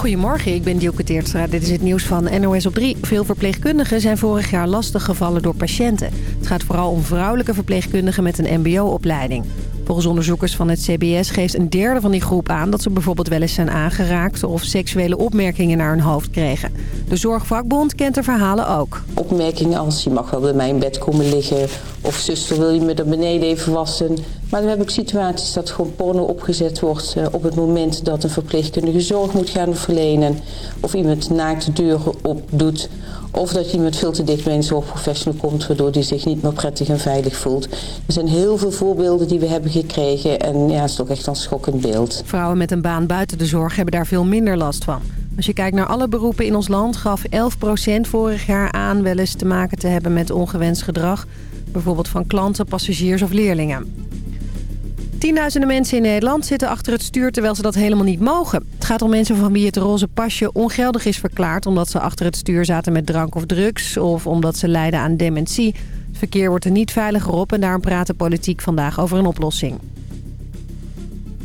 Goedemorgen, ik ben Dielke Teertstra. Dit is het nieuws van NOS op 3. Veel verpleegkundigen zijn vorig jaar lastig gevallen door patiënten. Het gaat vooral om vrouwelijke verpleegkundigen met een mbo-opleiding. Volgens onderzoekers van het CBS geeft een derde van die groep aan... dat ze bijvoorbeeld wel eens zijn aangeraakt of seksuele opmerkingen naar hun hoofd kregen. De Zorgvakbond kent de verhalen ook. Opmerkingen als je mag wel bij mij in bed komen liggen... of zuster wil je me er beneden even wassen... Maar we hebben ook situaties dat gewoon porno opgezet wordt uh, op het moment dat een verpleegkundige zorg moet gaan verlenen. Of iemand naakt de deuren opdoet. Of dat iemand veel te dicht bij een zorgprofessional komt waardoor hij zich niet meer prettig en veilig voelt. Er zijn heel veel voorbeelden die we hebben gekregen en ja, het is toch echt een schokkend beeld. Vrouwen met een baan buiten de zorg hebben daar veel minder last van. Als je kijkt naar alle beroepen in ons land gaf 11% vorig jaar aan wel eens te maken te hebben met ongewenst gedrag. Bijvoorbeeld van klanten, passagiers of leerlingen. Tienduizenden mensen in Nederland zitten achter het stuur terwijl ze dat helemaal niet mogen. Het gaat om mensen van wie het roze pasje ongeldig is verklaard... omdat ze achter het stuur zaten met drank of drugs... of omdat ze lijden aan dementie. Het verkeer wordt er niet veiliger op en daarom praat de politiek vandaag over een oplossing.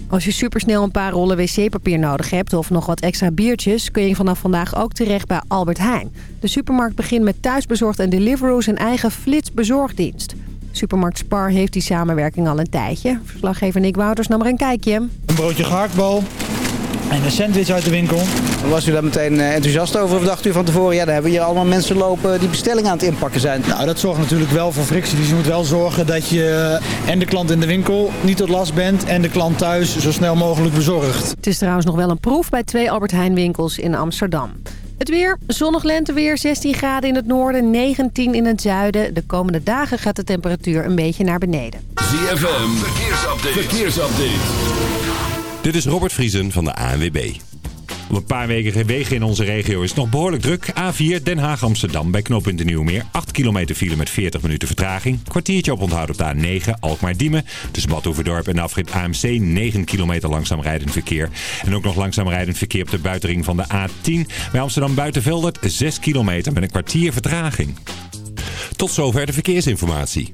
Als je supersnel een paar rollen wc-papier nodig hebt of nog wat extra biertjes... kun je vanaf vandaag ook terecht bij Albert Heijn. De supermarkt begint met thuisbezorgd en Deliveroo zijn eigen flitsbezorgdienst. Supermarkt Spar heeft die samenwerking al een tijdje. Verslaggever Nick Wouters nam er een kijkje. Een broodje gehaktbal. En een sandwich uit de winkel. Was u daar meteen eh, enthousiast over of dacht u van tevoren... ja, daar hebben hier allemaal mensen lopen die bestellingen aan het inpakken zijn? Nou, dat zorgt natuurlijk wel voor frictie. Dus je moet wel zorgen dat je en de klant in de winkel niet tot last bent... en de klant thuis zo snel mogelijk bezorgt. Het is trouwens nog wel een proef bij twee Albert Heijn winkels in Amsterdam. Het weer, zonnig lenteweer, 16 graden in het noorden, 19 in het zuiden. De komende dagen gaat de temperatuur een beetje naar beneden. ZFM, verkeersupdate. verkeersupdate. Dit is Robert Vriesen van de ANWB. Op een paar weken wegen in onze regio is het nog behoorlijk druk. A4 Den Haag-Amsterdam bij knooppunt de Nieuwmeer. 8 kilometer file met 40 minuten vertraging. Kwartiertje op onthoud op de A9 Alkmaar-Diemen. Tussen Badhoevedorp en afrit AMC 9 kilometer langzaam rijdend verkeer. En ook nog langzaam rijdend verkeer op de buitenring van de A10. Bij Amsterdam-Buitenveldert 6 kilometer met een kwartier vertraging. Tot zover de verkeersinformatie.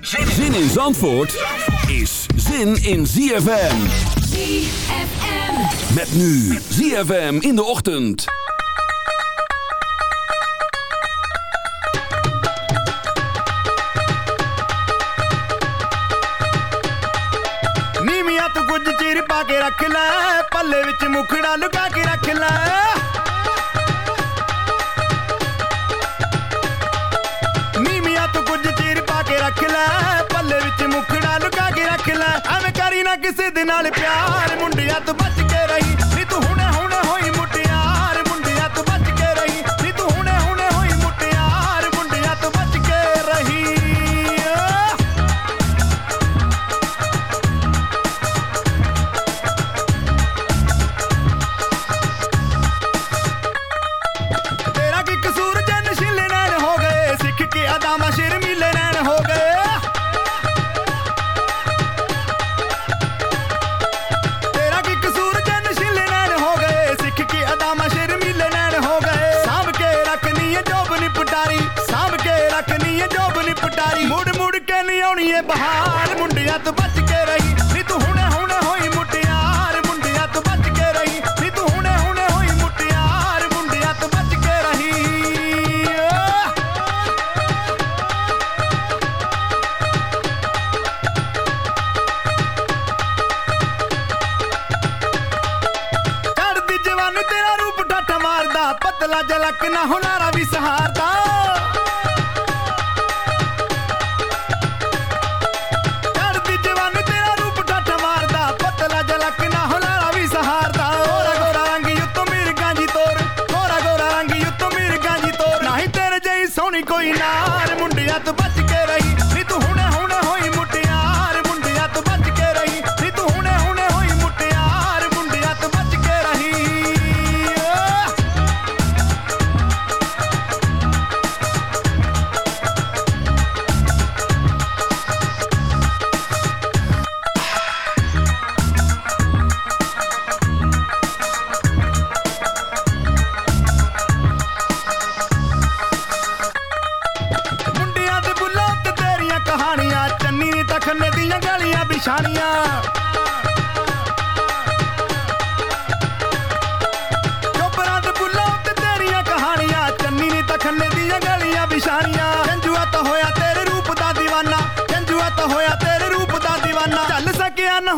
Zin in Zandvoort is zin in ZFM. ZFM. Met nu ZFM in de ochtend. ਨੀਵੀਆਂ ਤੂੰ ਕੁਝ ਚਿਰ ਪਾ ਕੇ ਰੱਖ ਲੈ ਪੱਲੇ ਵਿੱਚ ਮੁਖੜਾ ਲੁਕਾ ਕੇ ਰੱਖ ਲੈ ਕਿਸੇ ਦੇ ਨਾਲ ਪਿਆਰ ਮੁੰਡਿਆਂ ਤੋਂ ਬਚ ਕੇ ਰਹੀ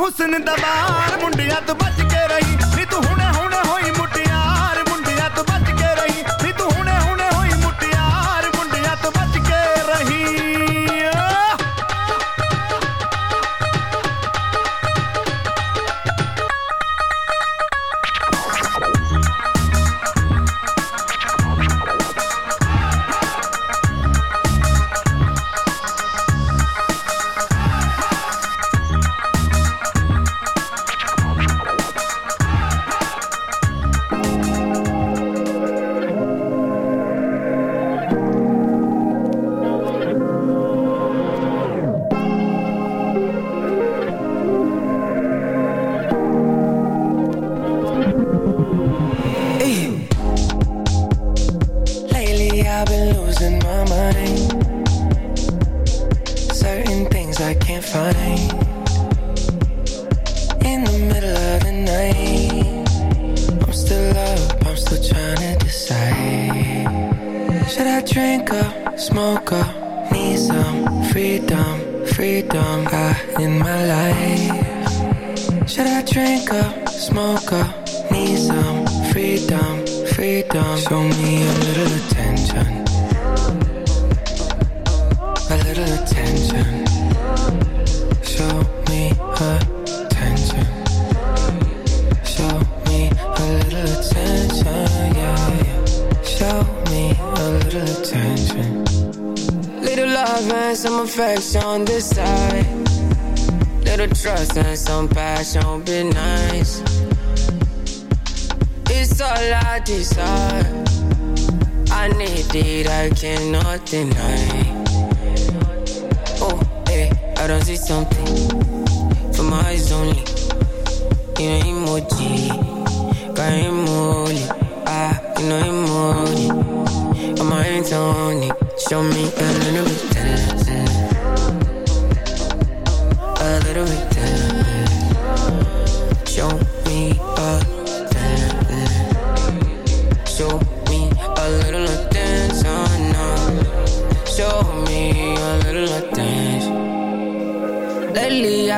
ਹੁਸਨ ਦਾ ਬਾਰ ਮੁੰਡਿਆਂ ਤੋਂ ਬਚ ਕੇ ਰਹੀ Passion, be nice. It's all I desire. I need it, I cannot deny. Oh, hey, I don't see something for my eyes only. You know emoji, got emoji. Ah, you know emoji. On my hands on it, show me a little bit a little bit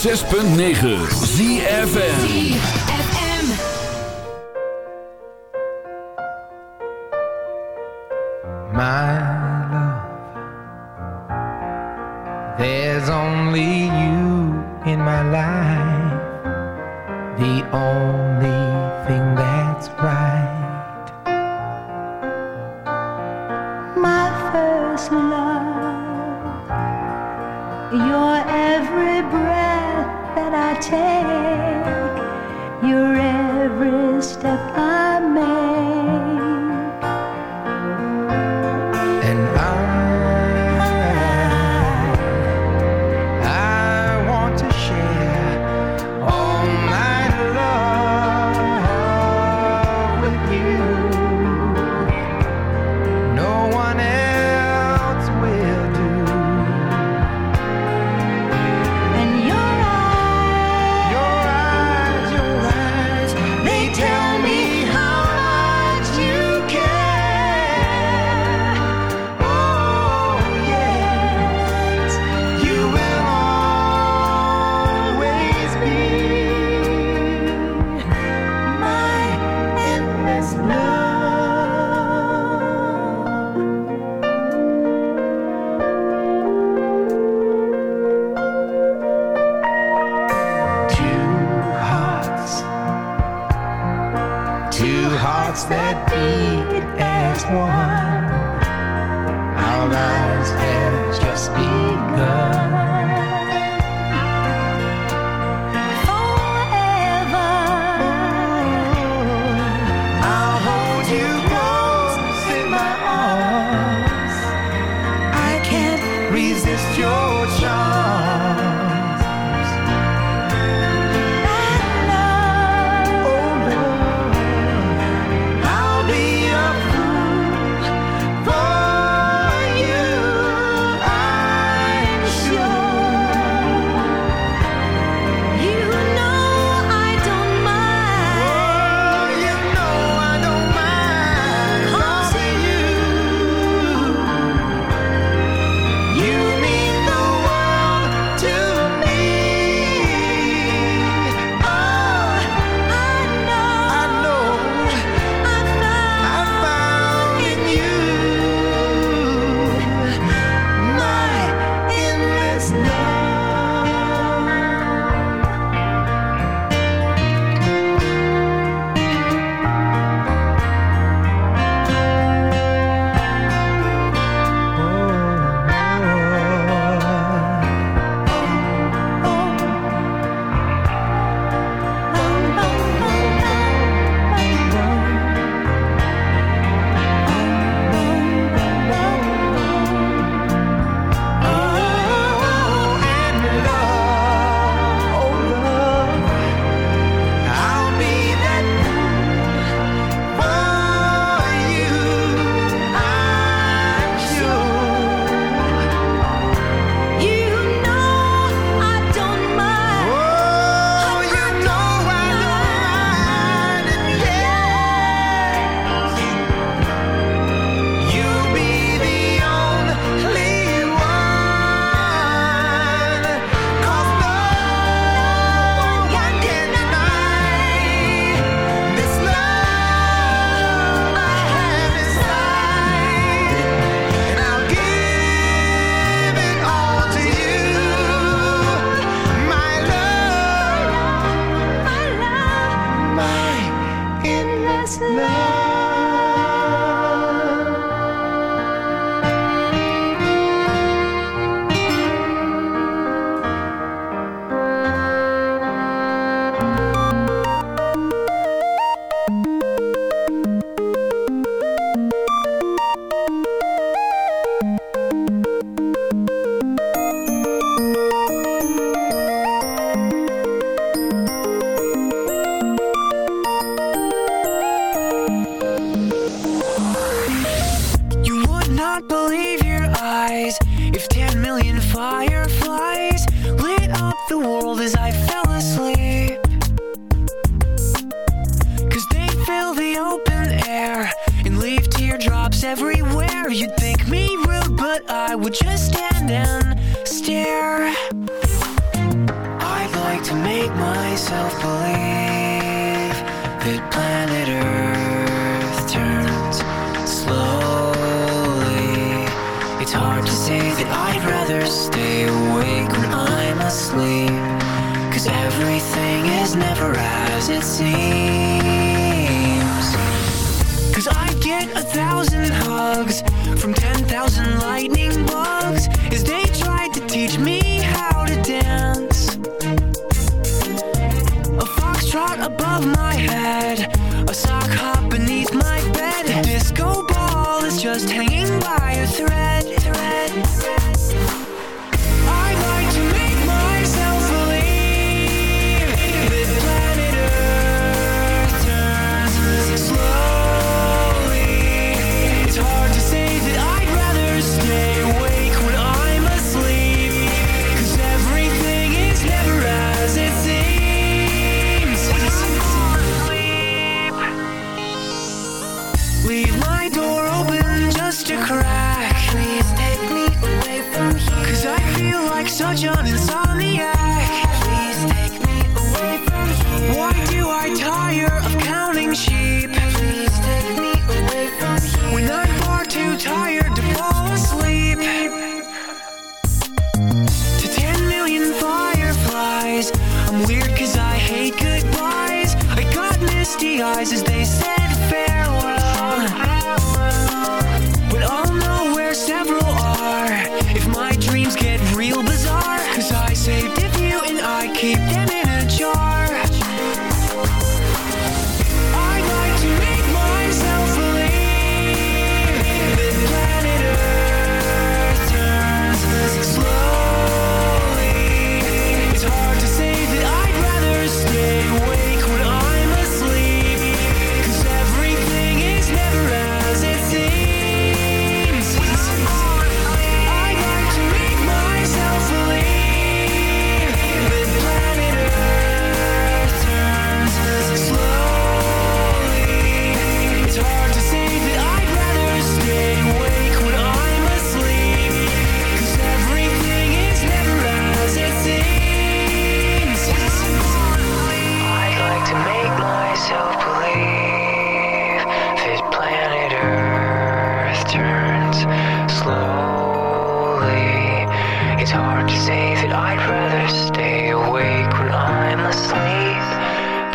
Zes punt negen ZFM. my love. There's only you in my life, the only thing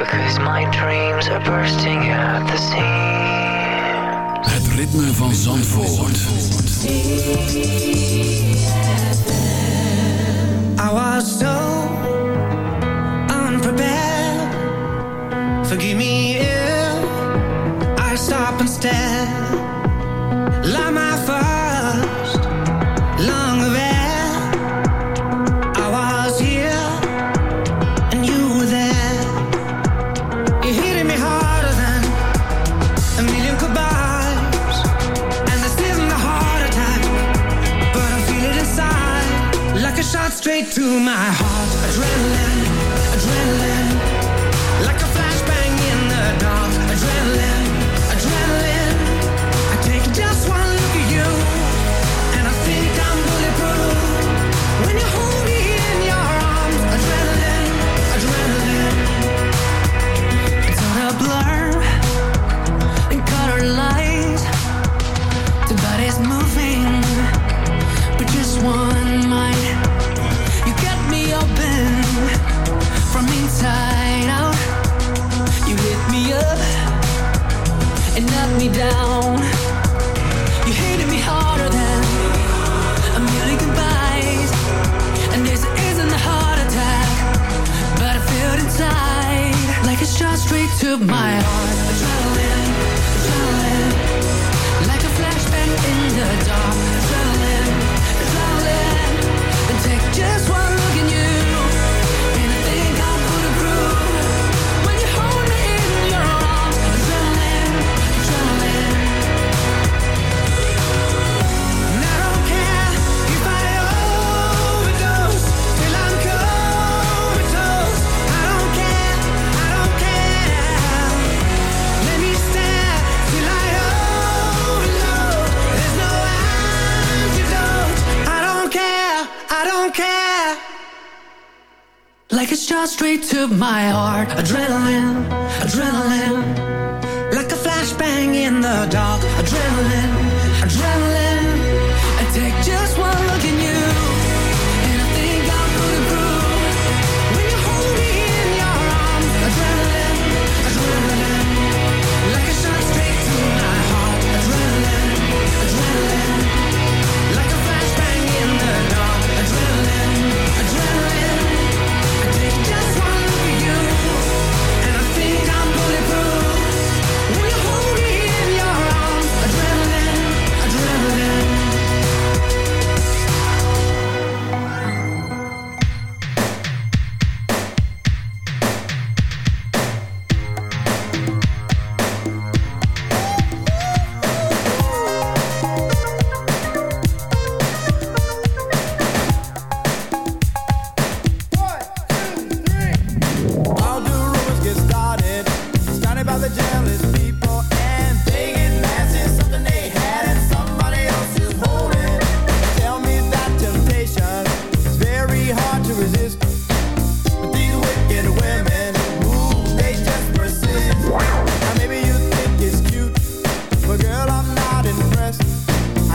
Because my dreams are bursting at the seams. Het ritme van Zandvoort. I was so unprepared. Forgive me my my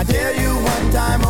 I dare you one time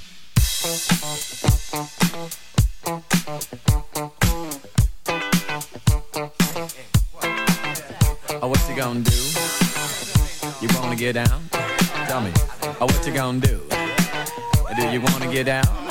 down.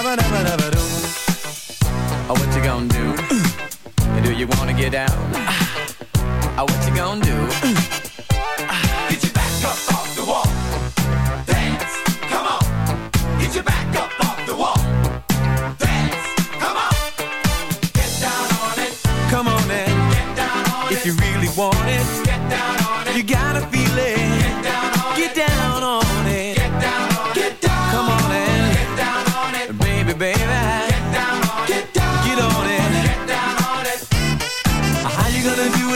Oh, what you gonna do? Do you wanna get down? Oh, what you gonna do?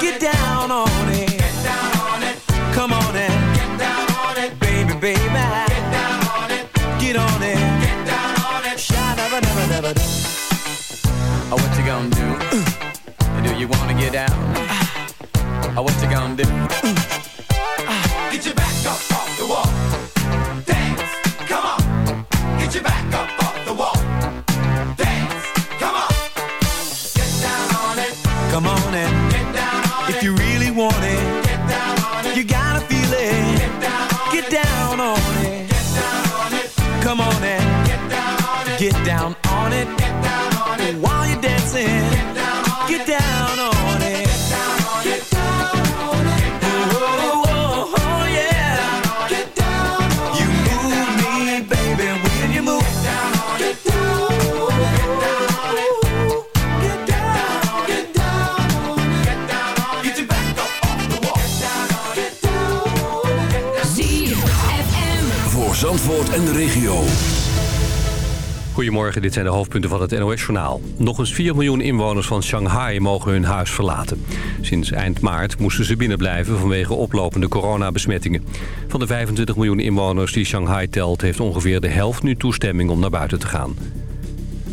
Get down on it. Get down on it. Come on and get down on it, baby, baby. Get down on it. Get on it. Get down on it. Sha never, never, never. Oh, what you gonna do? Uh, do you wanna get down? Oh, what you gonna do? Uh, Get down on it. Get down on it. While you're dancing, get down on get it. Down on it. Get down on it. Get down on it. Oh, oh, oh, yeah. Get down on it. You move me, baby, when you move. Get down on it. Get down on it. Get down on it. Get down on it. Get down on it. Get your back up off the wall. Get down on it. Get down on it. ZFM. Voor Zandvoort en de regio. Goedemorgen, dit zijn de hoofdpunten van het NOS-journaal. Nog eens 4 miljoen inwoners van Shanghai mogen hun huis verlaten. Sinds eind maart moesten ze binnenblijven vanwege oplopende coronabesmettingen. Van de 25 miljoen inwoners die Shanghai telt... heeft ongeveer de helft nu toestemming om naar buiten te gaan.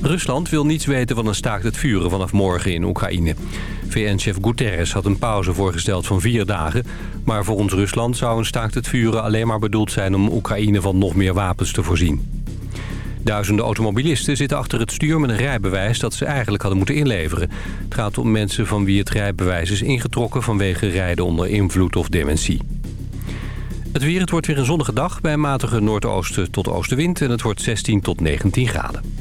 Rusland wil niets weten van een staakt het vuren vanaf morgen in Oekraïne. VN-chef Guterres had een pauze voorgesteld van vier dagen... maar volgens Rusland zou een staakt het vuren alleen maar bedoeld zijn... om Oekraïne van nog meer wapens te voorzien. Duizenden automobilisten zitten achter het stuur met een rijbewijs dat ze eigenlijk hadden moeten inleveren. Het gaat om mensen van wie het rijbewijs is ingetrokken vanwege rijden onder invloed of dementie. Het weer, het wordt weer een zonnige dag bij matige noordoosten tot oostenwind en het wordt 16 tot 19 graden.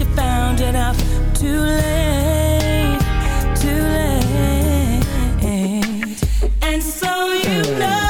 you found it out too late, too late. And so you hmm. know.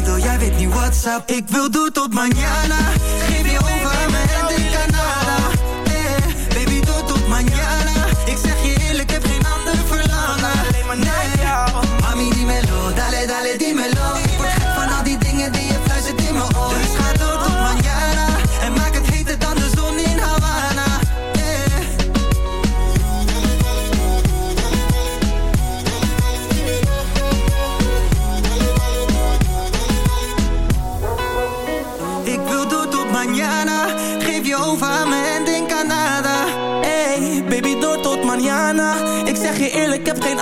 Jij weet niet WhatsApp. up Ik wil door tot mañana Geef je over mijn